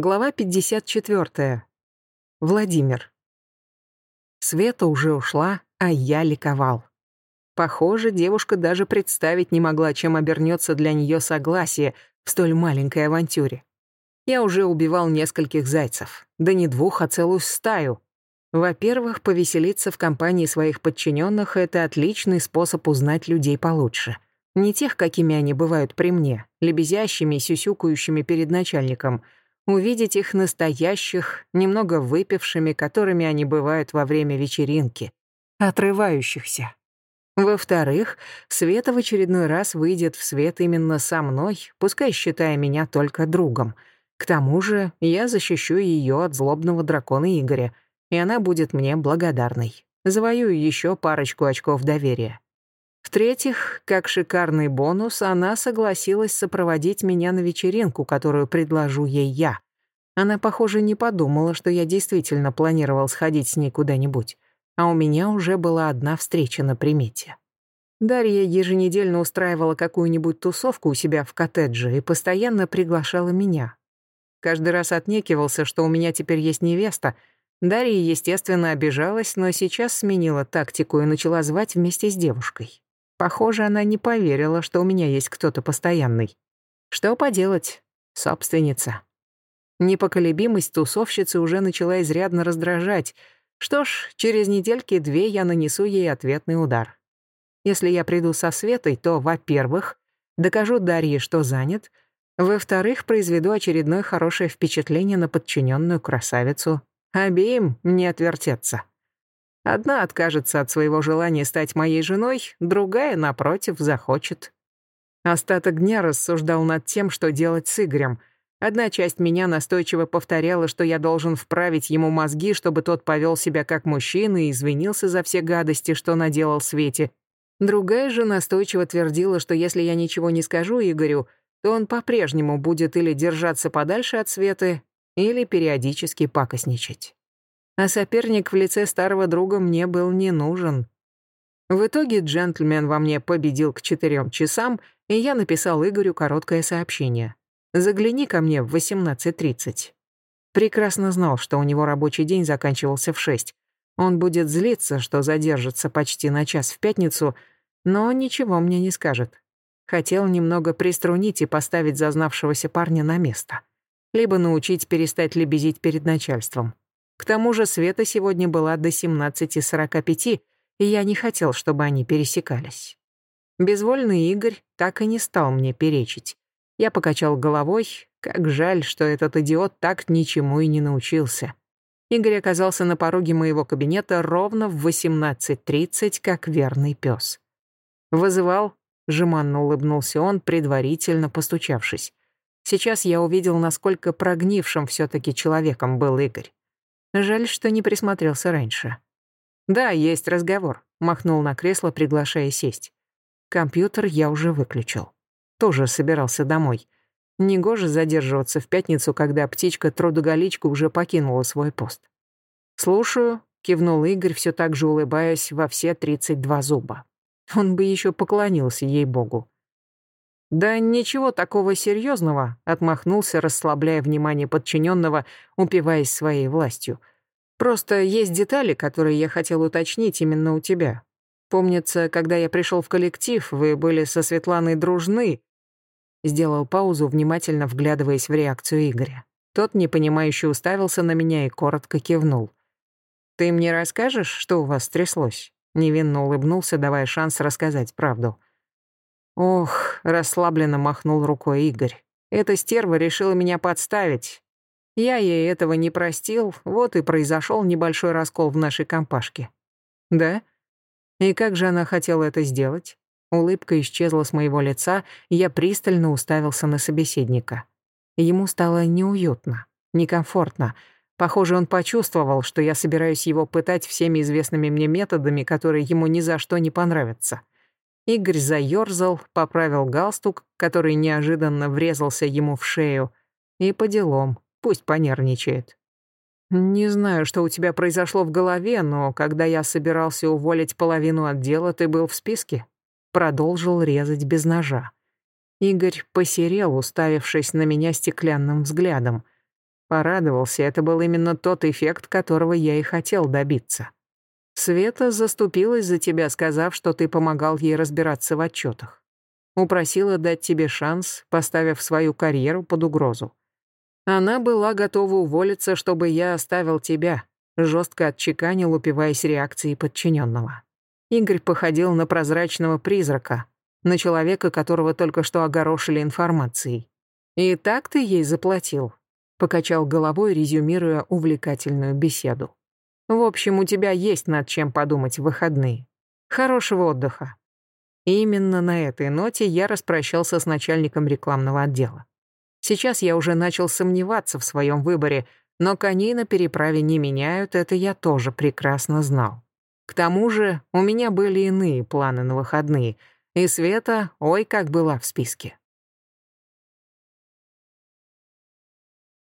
Глава 54. Владимир. Света уже ушла, а я ликовал. Похоже, девушка даже представить не могла, чем обернется для нее согласие в столь маленькой авантюре. Я уже убивал нескольких зайцев, да не двух, а целую стаю. Во-первых, повеселиться в компании своих подчиненных — это отличный способ узнать людей получше. Не тех, какими они бывают при мне, лебезящими и сюсюкающими перед начальником — увидеть их настоящих, немного выпившими, которыми они бывают во время вечеринки, отрывающихся. Во-вторых, Света в очередной раз выйдет в свет именно со мной, пускай считая меня только другом. К тому же я защищу ее от злобного дракона Игоря, и она будет мне благодарной. Завоюю еще парочку очков доверия. В-третьих, как шикарный бонус, она согласилась сопроводить меня на вечеринку, которую предложу ей я. Она, похоже, не подумала, что я действительно планировал сходить с ней куда-нибудь. А у меня уже была одна встреча на примете. Дарья еженедельно устраивала какую-нибудь тусовку у себя в коттедже и постоянно приглашала меня. Каждый раз отнекивался, что у меня теперь есть невеста. Дарья, естественно, обижалась, но сейчас сменила тактику и начала звать вместе с девушкой. Похоже, она не поверила, что у меня есть кто-то постоянный. Что поделать? Собственница. Непоколебимость тусовщицы уже начала изрядно раздражать. Что ж, через недельки-две я нанесу ей ответный удар. Если я приду со Светой, то, во-первых, докажу Дарье, что занят, во-вторых, произведу очередное хорошее впечатление на подчиненную красавицу. Обеим не отвертеться. Одна откажется от своего желания стать моей женой, другая, напротив, захочет. Остаток дня рассуждал над тем, что делать с Игорем. Одна часть меня настойчиво повторяла, что я должен вправить ему мозги, чтобы тот повел себя как мужчина и извинился за все гадости, что наделал Свете. Другая же настойчиво твердила, что если я ничего не скажу Игорю, то он по-прежнему будет или держаться подальше от Светы, или периодически пакостничать а соперник в лице старого друга мне был не нужен. В итоге джентльмен во мне победил к четырем часам, и я написал Игорю короткое сообщение. «Загляни ко мне в 18.30». Прекрасно знал, что у него рабочий день заканчивался в 6. Он будет злиться, что задержится почти на час в пятницу, но ничего мне не скажет. Хотел немного приструнить и поставить зазнавшегося парня на место. Либо научить перестать лебезить перед начальством. К тому же Света сегодня была до 17.45, и я не хотел, чтобы они пересекались. Безвольный Игорь так и не стал мне перечить. Я покачал головой, как жаль, что этот идиот так ничему и не научился. Игорь оказался на пороге моего кабинета ровно в 18.30, как верный пес. «Вызывал?» — жеманно улыбнулся он, предварительно постучавшись. Сейчас я увидел, насколько прогнившим все-таки человеком был Игорь. Жаль, что не присмотрелся раньше. «Да, есть разговор», — махнул на кресло, приглашая сесть. Компьютер я уже выключил. Тоже собирался домой. Негоже задерживаться в пятницу, когда птичка-трудоголичка уже покинула свой пост. «Слушаю», — кивнул Игорь, все так же улыбаясь во все тридцать два зуба. Он бы еще поклонился ей-богу. «Да ничего такого серьезного», — отмахнулся, расслабляя внимание подчиненного, упиваясь своей властью. «Просто есть детали, которые я хотел уточнить именно у тебя. Помнится, когда я пришел в коллектив, вы были со Светланой дружны». Сделал паузу, внимательно вглядываясь в реакцию Игоря. Тот, непонимающе, уставился на меня и коротко кивнул. «Ты мне расскажешь, что у вас стряслось?» Невинно улыбнулся, давая шанс рассказать правду. Ох, расслабленно махнул рукой Игорь. Эта стерва решила меня подставить. Я ей этого не простил, вот и произошел небольшой раскол в нашей компашке. Да? И как же она хотела это сделать? Улыбка исчезла с моего лица, и я пристально уставился на собеседника. Ему стало неуютно, некомфортно. Похоже, он почувствовал, что я собираюсь его пытать всеми известными мне методами, которые ему ни за что не понравятся. Игорь заёрзал, поправил галстук, который неожиданно врезался ему в шею, и по делам, пусть понервничает. «Не знаю, что у тебя произошло в голове, но когда я собирался уволить половину отдела, ты был в списке?» Продолжил резать без ножа. Игорь посерел, уставившись на меня стеклянным взглядом. Порадовался, это был именно тот эффект, которого я и хотел добиться. Света заступилась за тебя, сказав, что ты помогал ей разбираться в отчетах. Упросила дать тебе шанс, поставив свою карьеру под угрозу. Она была готова уволиться, чтобы я оставил тебя, жестко отчеканил, упиваясь реакцией подчиненного. Игорь походил на прозрачного призрака, на человека, которого только что огорошили информацией. «И так ты ей заплатил?» Покачал головой, резюмируя увлекательную беседу. «В общем, у тебя есть над чем подумать в выходные. Хорошего отдыха». И именно на этой ноте я распрощался с начальником рекламного отдела. Сейчас я уже начал сомневаться в своем выборе, но коней на переправе не меняют, это я тоже прекрасно знал. К тому же у меня были иные планы на выходные, и Света, ой, как была в списке.